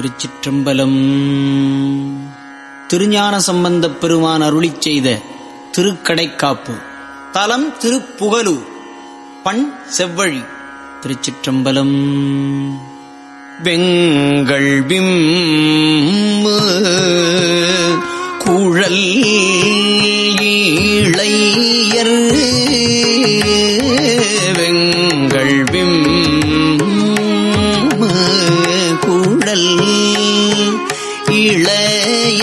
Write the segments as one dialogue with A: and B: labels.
A: திருச்சிற்றம்பலம். திருஞான சம்பந்தப் பெருமான் அருளி செய்த திருக்கடைக்காப்பு. தலம் திருப்புகலு பண் செவ்வழி. திருச்சிற்றம்பலம். வெங்கள்விம் குழல் கடல் இளைய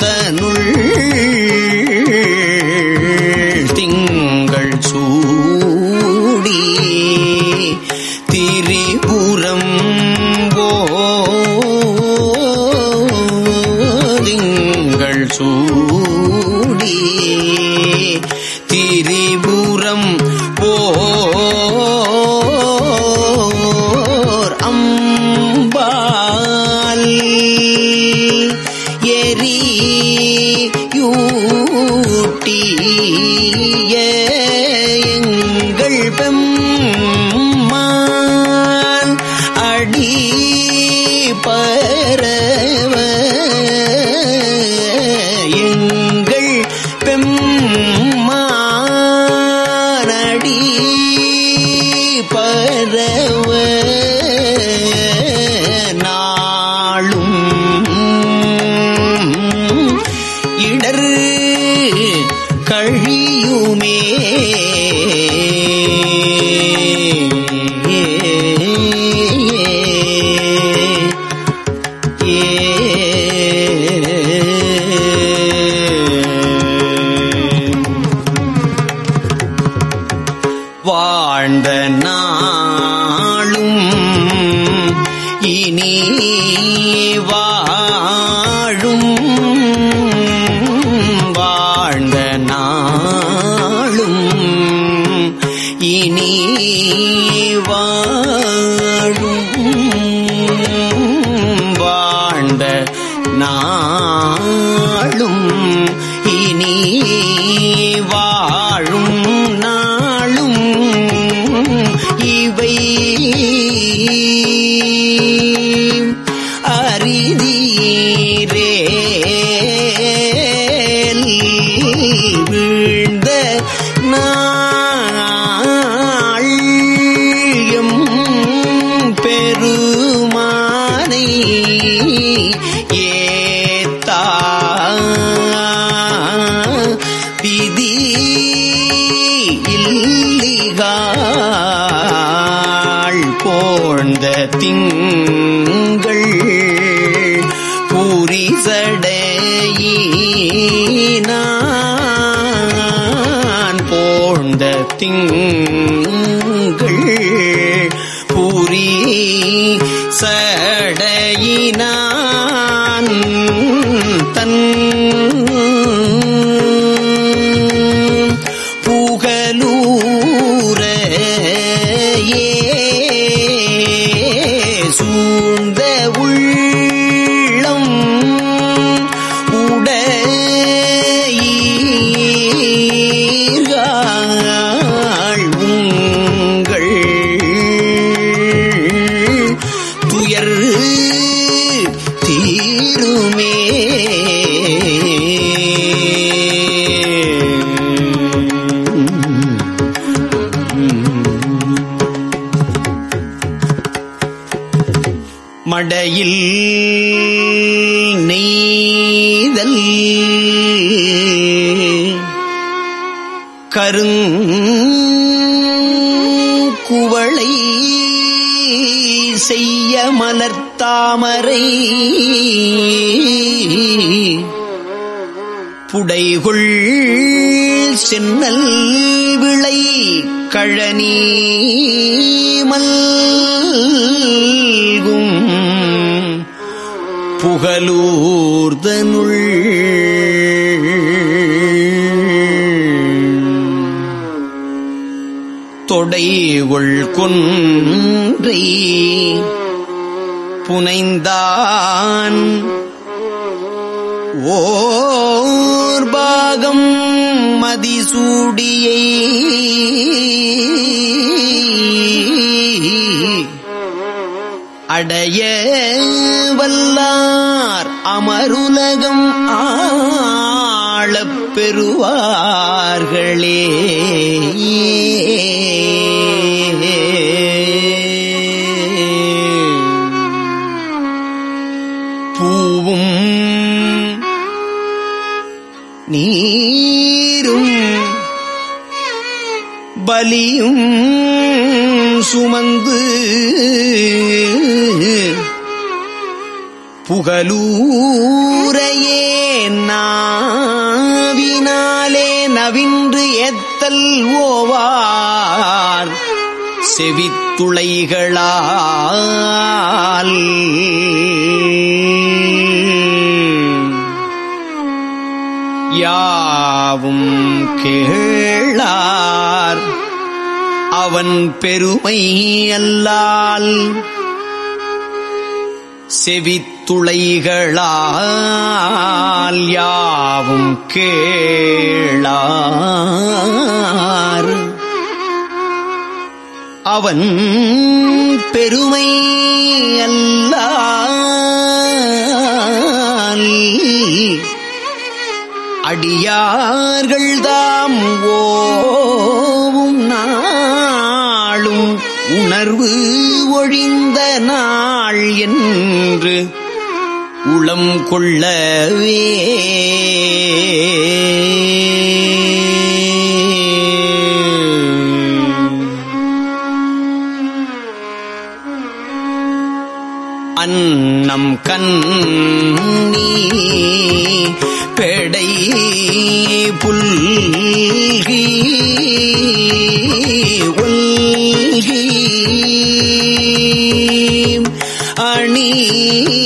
A: தனுள் கூட்டிய பூமே இனி வா பெருமானை தடையினான் தன் தீருமே. மடையில் புடைகுள் சென்னல் விளை கழனி மல்கும் புகலூர்தனுள் தொடைகொள் கொன்றை புனைந்தான். ஓ பாகம் மதிசூடியை. அடைய வல்லார் அமருலகம் ஆளப் பெறுவார்களே. பலியும் சுமந்து புகலூரையே நாவினாலே நவின்று ஏத்தல் ஓவார் செவித்துளைகளால். யாவும் கேளார் அவன் பெருமை அல்லால் செவித்துளைகளால் யாவும் கேளார். அவன் பெருமை அல்லால் அடியார்கள் தாம் ஒழிந்த நாள் என்று உளம் கொள்ளவே அன்னம் கண்ணி பெடை புல்கி. அணி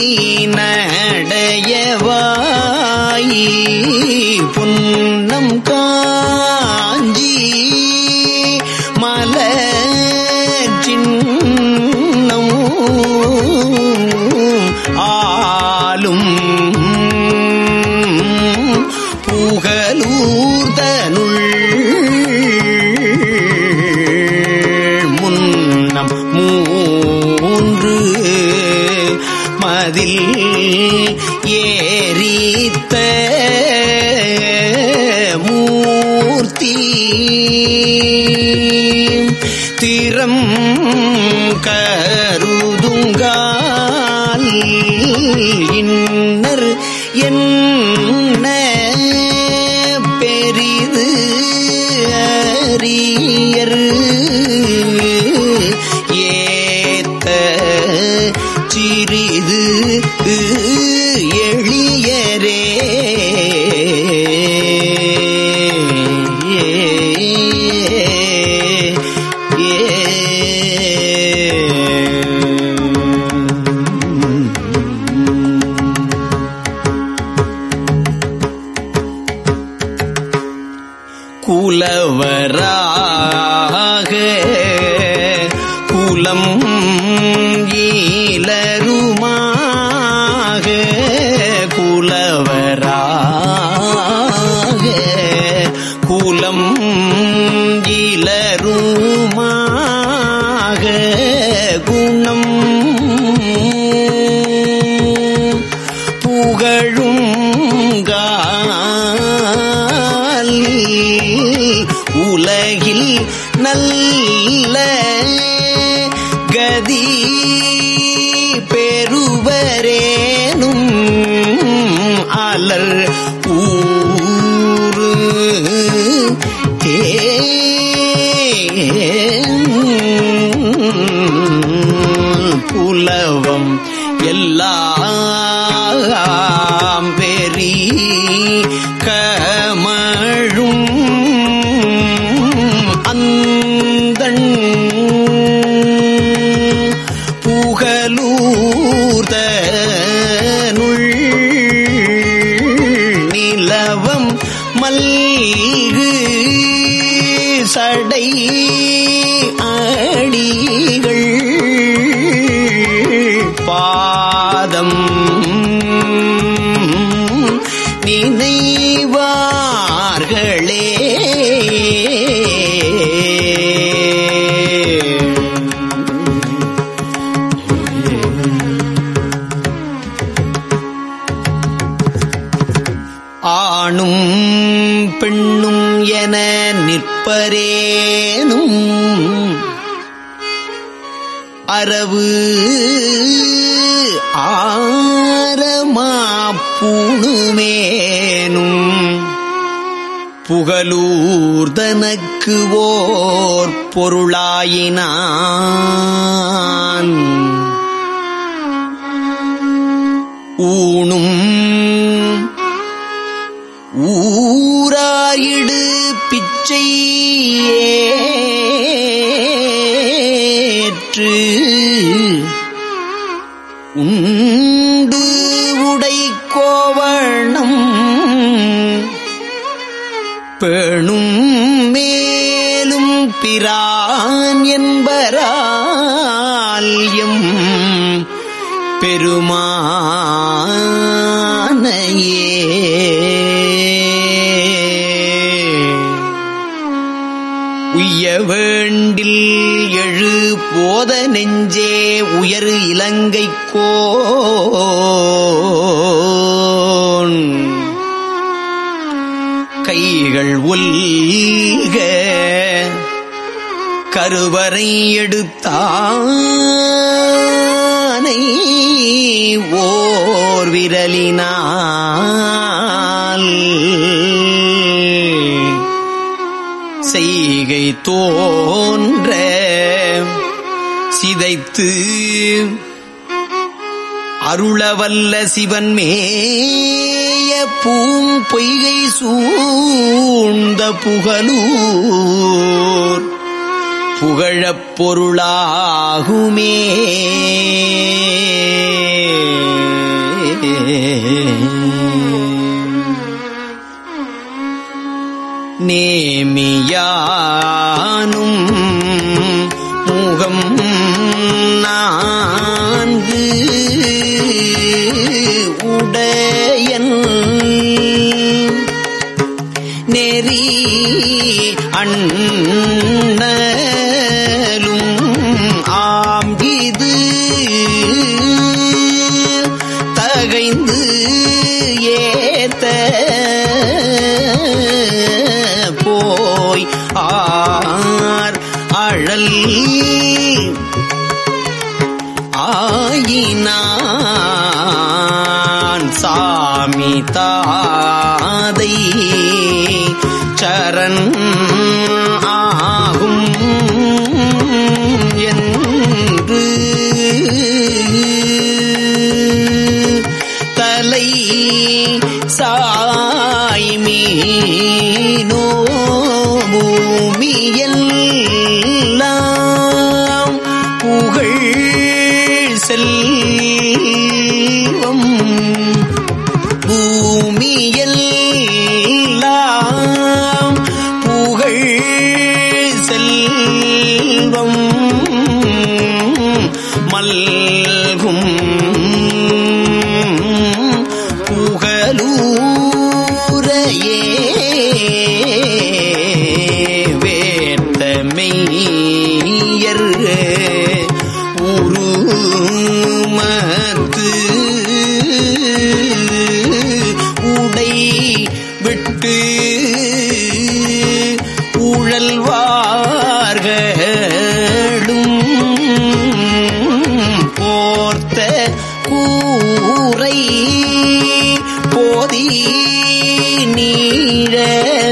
A: ஏறித்த இளம் ஈலருமாக புலவம் எல்லா புகலூர்தனக்கு ஓர் பொருளாயினான். ஊணும் ஊராயிடு பிச்சை ஏற்று உண்டு உடை கோவண் பேணும் மேலும் பிரான் என்பரால்யம் பெருமானையே. உய்ய வேண்டில் எழு போத நெஞ்சே உயர் இலங்கை கைகள் ஒல்க. கருவறை எடுத்தானை ஓர் விரலினால். செய்கை தோன்ற சிதைத்து அருளவல்ல சிவன் மே பூம் பொய்கை சூழ்ந்த புகழூர் புகழப் பொருளாகுமே. நேமியானும் முகம் நான் அண்ணலும் ஆம் இது தகைந்து ஏத்த போய் ஆர் அழல் ஆயினான் சாமி தாதை சரண் மல்கும் கூரை போதி நீழலாரும்.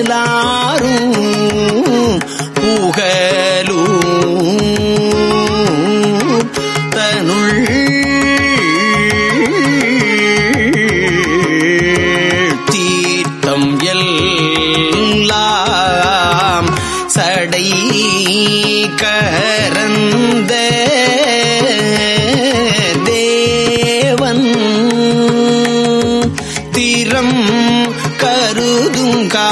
A: கருதும் கா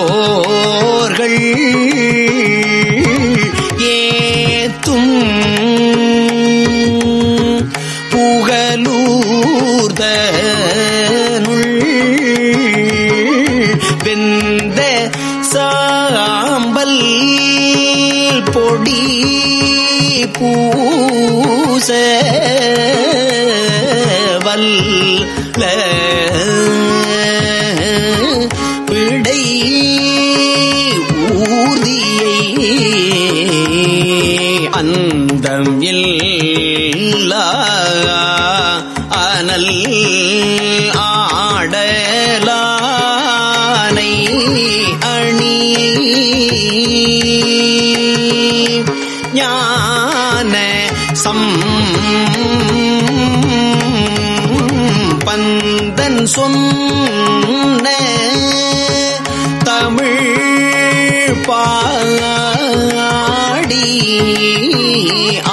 A: பெரியோர்கள் ஏத்தும் புகலூர்தனுள் வெந்த சாம்பல் பொடி பூச வல்ல அந்தம் இல்லா அனல் ஆடலானை அணி ஞான சம் பந்தன் சொன்ன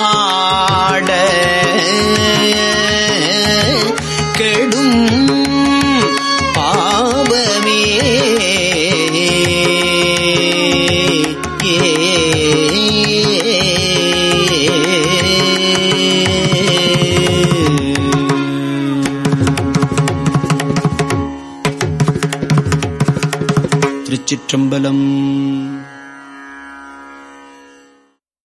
A: ஆட கெடும் பாவமே திருச்சிற்றம்பலம்